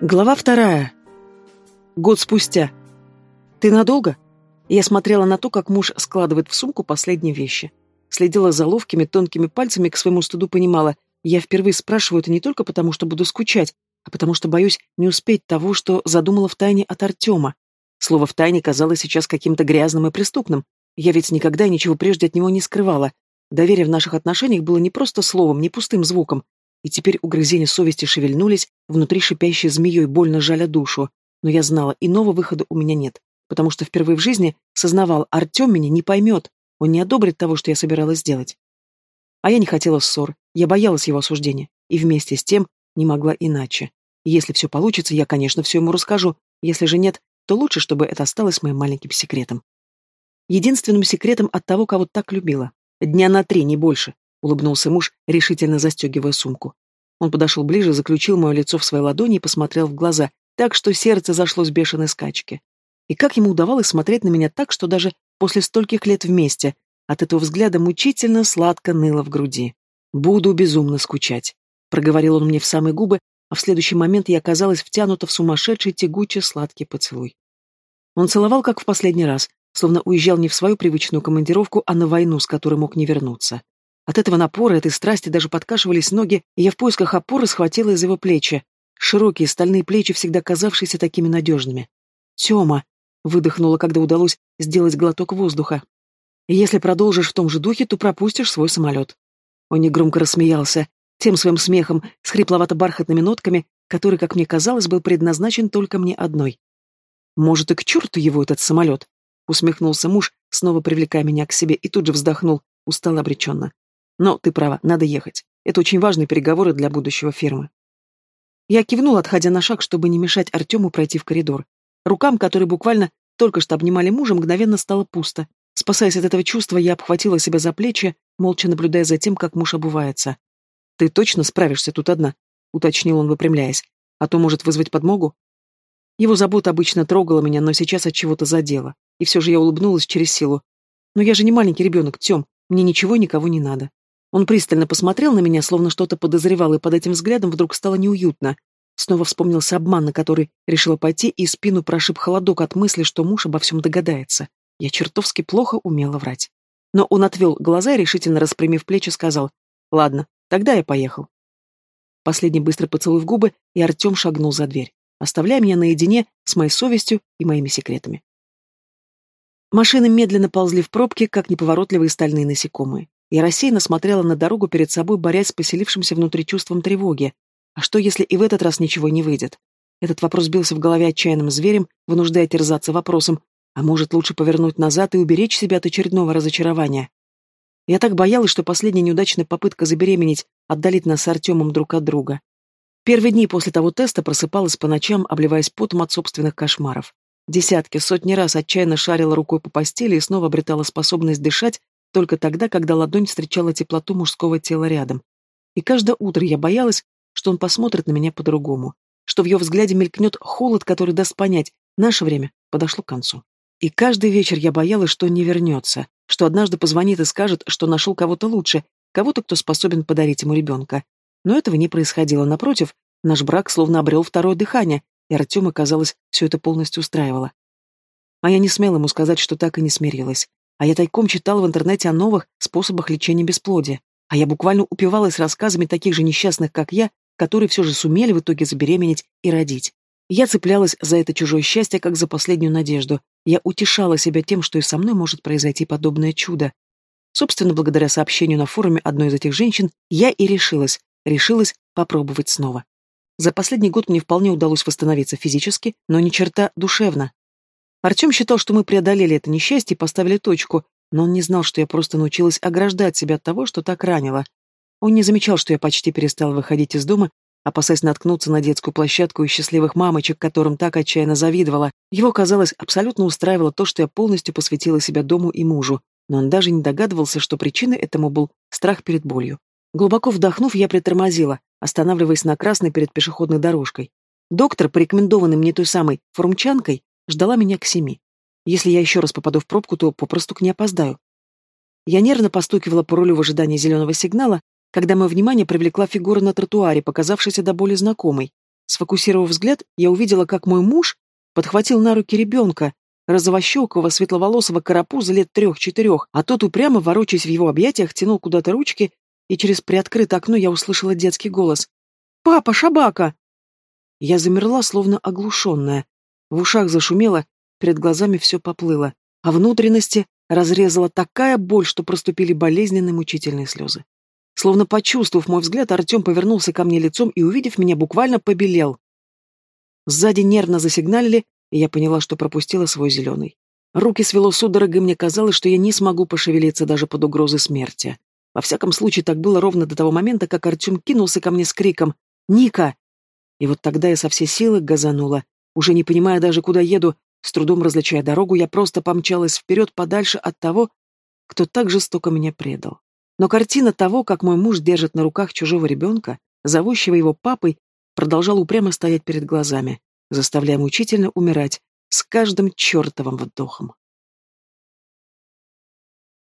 Глава вторая. Год спустя. «Ты надолго?» Я смотрела на то, как муж складывает в сумку последние вещи. Следила за ловкими, тонкими пальцами, к своему стыду понимала, я впервые спрашиваю это не только потому, что буду скучать, а потому что боюсь не успеть того, что задумала втайне от Артема. Слово «втайне» казалось сейчас каким-то грязным и преступным. Я ведь никогда ничего прежде от него не скрывала. Доверие в наших отношениях было не просто словом, не пустым звуком, и теперь угрызения совести шевельнулись, внутри шипящей змеей больно жаля душу. Но я знала, иного выхода у меня нет, потому что впервые в жизни сознавал, Артем меня не поймет, он не одобрит того, что я собиралась сделать. А я не хотела ссор, я боялась его осуждения, и вместе с тем не могла иначе. Если все получится, я, конечно, все ему расскажу, если же нет, то лучше, чтобы это осталось моим маленьким секретом. Единственным секретом от того, кого так любила. Дня на три, не больше. — улыбнулся муж, решительно застегивая сумку. Он подошел ближе, заключил мое лицо в свои ладони и посмотрел в глаза, так что сердце зашло с бешеной скачки. И как ему удавалось смотреть на меня так, что даже после стольких лет вместе от этого взгляда мучительно сладко ныло в груди. «Буду безумно скучать», — проговорил он мне в самые губы, а в следующий момент я оказалась втянута в сумасшедший тягучий сладкий поцелуй. Он целовал, как в последний раз, словно уезжал не в свою привычную командировку, а на войну, с которой мог не вернуться. От этого напора, этой страсти даже подкашивались ноги, и я в поисках опоры схватила из его плечи. Широкие стальные плечи, всегда казавшиеся такими надежными. «Тема!» — выдохнула, когда удалось сделать глоток воздуха. «Если продолжишь в том же духе, то пропустишь свой самолет». Он негромко рассмеялся, тем своим смехом, с хрипловато-бархатными нотками, который, как мне казалось, был предназначен только мне одной. «Может, и к черту его этот самолет?» — усмехнулся муж, снова привлекая меня к себе, и тут же вздохнул, устало обреченно. Но ты права, надо ехать. Это очень важные переговоры для будущего фирмы. Я кивнул, отходя на шаг, чтобы не мешать Артему пройти в коридор. Рукам, которые буквально только что обнимали мужа, мгновенно стало пусто. Спасаясь от этого чувства, я обхватила себя за плечи, молча наблюдая за тем, как муж обувается. «Ты точно справишься тут одна?» — уточнил он, выпрямляясь. «А то может вызвать подмогу?» Его забота обычно трогала меня, но сейчас от чего-то задела. И все же я улыбнулась через силу. «Но я же не маленький ребенок, Тем. Мне ничего никого не надо. Он пристально посмотрел на меня, словно что-то подозревал, и под этим взглядом вдруг стало неуютно. Снова вспомнился обман, на который решила пойти, и спину прошиб холодок от мысли, что муж обо всем догадается. Я чертовски плохо умела врать. Но он отвел глаза и, решительно распрямив плечи, сказал, «Ладно, тогда я поехал». Последний быстрый поцелуй в губы, и Артем шагнул за дверь, оставляя меня наедине с моей совестью и моими секретами. Машины медленно ползли в пробке, как неповоротливые стальные насекомые. Я рассеянно смотрела на дорогу перед собой, борясь с поселившимся внутри чувством тревоги. А что, если и в этот раз ничего не выйдет? Этот вопрос бился в голове отчаянным зверем, вынуждая терзаться вопросом, а может, лучше повернуть назад и уберечь себя от очередного разочарования? Я так боялась, что последняя неудачная попытка забеременеть отдалит нас с Артемом друг от друга. Первые дни после того теста просыпалась по ночам, обливаясь потом от собственных кошмаров. Десятки, сотни раз отчаянно шарила рукой по постели и снова обретала способность дышать, только тогда, когда ладонь встречала теплоту мужского тела рядом. И каждое утро я боялась, что он посмотрит на меня по-другому, что в ее взгляде мелькнет холод, который даст понять, наше время подошло к концу. И каждый вечер я боялась, что он не вернется, что однажды позвонит и скажет, что нашел кого-то лучше, кого-то, кто способен подарить ему ребенка. Но этого не происходило. Напротив, наш брак словно обрел второе дыхание, и Артема, казалось, все это полностью устраивало. А я не смела ему сказать, что так и не смирилась. А я тайком читала в интернете о новых способах лечения бесплодия. А я буквально упивалась рассказами таких же несчастных, как я, которые все же сумели в итоге забеременеть и родить. Я цеплялась за это чужое счастье, как за последнюю надежду. Я утешала себя тем, что и со мной может произойти подобное чудо. Собственно, благодаря сообщению на форуме одной из этих женщин, я и решилась, решилась попробовать снова. За последний год мне вполне удалось восстановиться физически, но ни черта душевно. Артем считал, что мы преодолели это несчастье и поставили точку, но он не знал, что я просто научилась ограждать себя от того, что так ранило. Он не замечал, что я почти перестала выходить из дома, опасаясь наткнуться на детскую площадку и счастливых мамочек, которым так отчаянно завидовала. Его, казалось, абсолютно устраивало то, что я полностью посвятила себя дому и мужу, но он даже не догадывался, что причиной этому был страх перед болью. Глубоко вдохнув, я притормозила, останавливаясь на красной перед пешеходной дорожкой. Доктор, порекомендованный мне той самой форумчанкой, ждала меня к семи. Если я еще раз попаду в пробку, то попросту к ней опоздаю. Я нервно постукивала по рулю в ожидании зеленого сигнала, когда мое внимание привлекла фигура на тротуаре, показавшаяся до боли знакомой. Сфокусировав взгляд, я увидела, как мой муж подхватил на руки ребенка, розовощекого, светловолосого карапуза лет трех-четырех, а тот упрямо, ворочаясь в его объятиях, тянул куда-то ручки, и через приоткрытое окно я услышала детский голос. «Папа, шабака!» Я замерла, словно оглушенная. В ушах зашумело, перед глазами все поплыло, а внутренности разрезала такая боль, что проступили болезненные мучительные слезы. Словно почувствовав мой взгляд, Артем повернулся ко мне лицом и, увидев меня, буквально побелел. Сзади нервно засигналили, и я поняла, что пропустила свой зеленый. Руки свело судорогой, мне казалось, что я не смогу пошевелиться даже под угрозой смерти. Во всяком случае, так было ровно до того момента, как Артем кинулся ко мне с криком «Ника!». И вот тогда я со всей силы газанула. Уже не понимая даже, куда еду, с трудом различая дорогу, я просто помчалась вперед подальше от того, кто так жестоко меня предал. Но картина того, как мой муж держит на руках чужого ребенка, зовущего его папой, продолжала упрямо стоять перед глазами заставляя мучительно умирать с каждым чертовым вдохом.